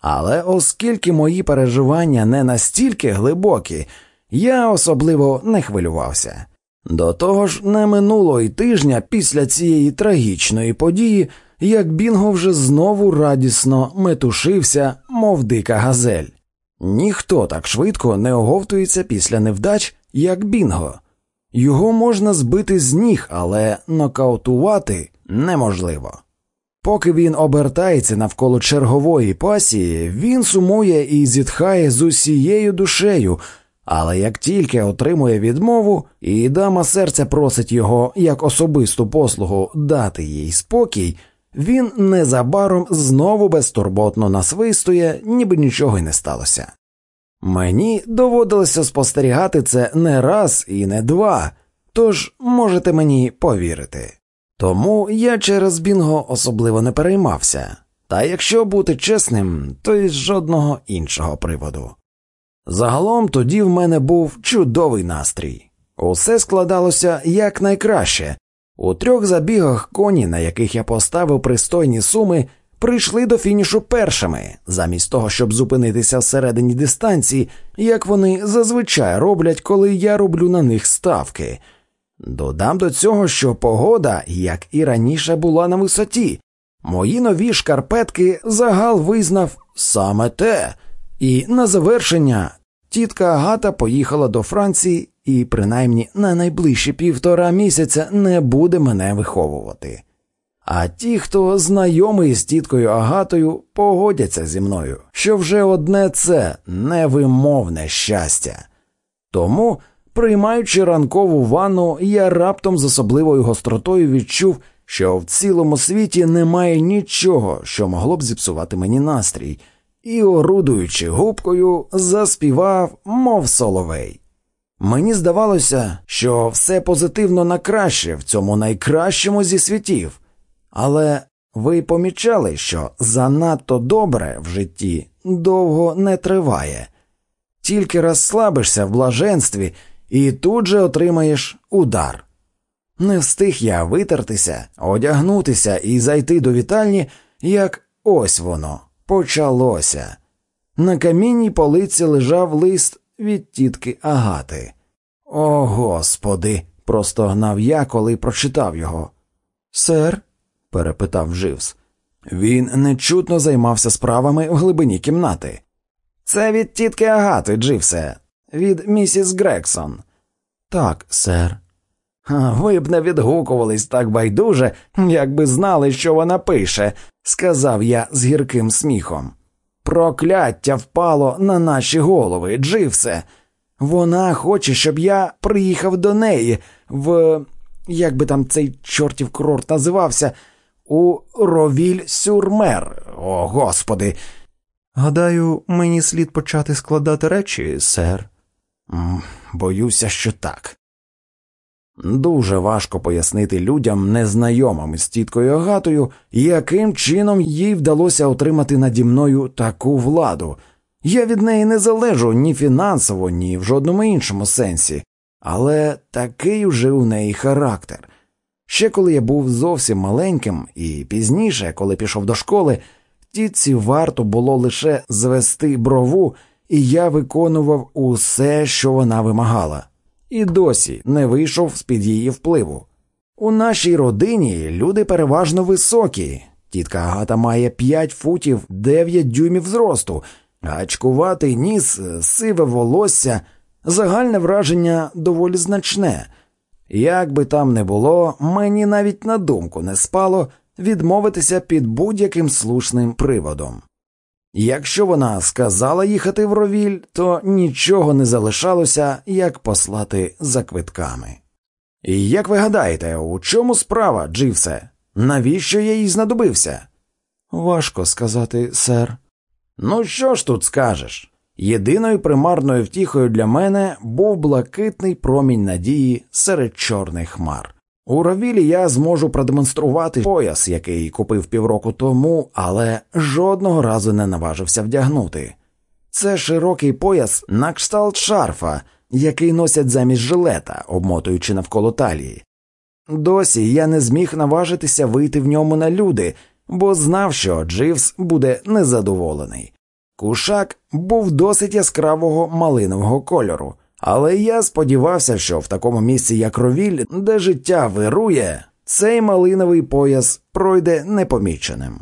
Але оскільки мої переживання не настільки глибокі, я особливо не хвилювався. До того ж, не минуло й тижня після цієї трагічної події, як Бінго вже знову радісно метушився, мов дика газель. Ніхто так швидко не оговтується після невдач, як Бінго. Його можна збити з ніг, але нокаутувати неможливо. Поки він обертається навколо чергової пасії, він сумує і зітхає з усією душею, але як тільки отримує відмову, і дама серця просить його як особисту послугу дати їй спокій, він незабаром знову безтурботно насвистує, ніби нічого й не сталося. Мені доводилося спостерігати це не раз і не два, тож можете мені повірити. Тому я через Бінго особливо не переймався, та якщо бути чесним, то й з жодного іншого приводу. Загалом тоді в мене був чудовий настрій. Усе складалося якнайкраще. У трьох забігах коні, на яких я поставив пристойні суми, прийшли до фінішу першими, замість того, щоб зупинитися всередині дистанції, як вони зазвичай роблять, коли я роблю на них ставки. Додам до цього, що погода, як і раніше, була на висоті. Мої нові шкарпетки загал визнав саме те, і на завершення тітка Агата поїхала до Франції і, принаймні, на найближчі півтора місяця не буде мене виховувати. А ті, хто знайомий з тіткою Агатою, погодяться зі мною, що вже одне це невимовне щастя. Тому, приймаючи ранкову ванну, я раптом з особливою гостротою відчув, що в цілому світі немає нічого, що могло б зіпсувати мені настрій, і, орудуючи губкою, заспівав, мов соловей. Мені здавалося, що все позитивно на краще в цьому найкращому зі світів. Але ви помічали, що занадто добре в житті довго не триває, тільки розслабишся в блаженстві і тут же отримаєш удар. Не встиг я витертися, одягнутися і зайти до вітальні, як ось воно почалося. На камінній полиці лежав лист від тітки Агати. О господи! простогнав я, коли прочитав його. Сер, перепитав Дживс. Він нечутно займався справами в глибині кімнати. Це від тітки Агати, Дживсе, від місіс Грексон. Так, сер. Ви б не відгукувались так байдуже, якби знали, що вона пише, сказав я з гірким сміхом. Прокляття впало на наші голови, Дживсе. Вона хоче, щоб я приїхав до неї в. як би там цей чортів курорт називався, у Ровіль Сюрмер. О, господи. Гадаю, мені слід почати складати речі, сер. Боюся, що так. Дуже важко пояснити людям, незнайомим з тіткою Агатою, яким чином їй вдалося отримати наді мною таку владу. Я від неї не залежу ні фінансово, ні в жодному іншому сенсі, але такий уже у неї характер. Ще коли я був зовсім маленьким, і пізніше, коли пішов до школи, тітці варто було лише звести брову, і я виконував усе, що вона вимагала, і досі не вийшов з під її впливу. У нашій родині люди переважно високі. Тітка Агата має 5 футів 9 дюймів зросту, гачкуватий ніс, сиве волосся, загальне враження доволі значне. Як би там не було, мені навіть на думку не спало відмовитися під будь-яким слушним приводом. Якщо вона сказала їхати в ровіль, то нічого не залишалося, як послати за квитками. І як ви гадаєте, у чому справа, Дживсе? Навіщо я їй знадобився? Важко сказати, сер. Ну що ж тут скажеш? Єдиною примарною втіхою для мене був блакитний промінь надії серед чорних хмар. У ровілі я зможу продемонструвати пояс, який купив півроку тому, але жодного разу не наважився вдягнути. Це широкий пояс на кшталт шарфа, який носять замість жилета, обмотуючи навколо талії. Досі я не зміг наважитися вийти в ньому на люди, бо знав, що Дживс буде незадоволений. Кушак був досить яскравого малинового кольору, але я сподівався, що в такому місці, як ровіль, де життя вирує, цей малиновий пояс пройде непоміченим.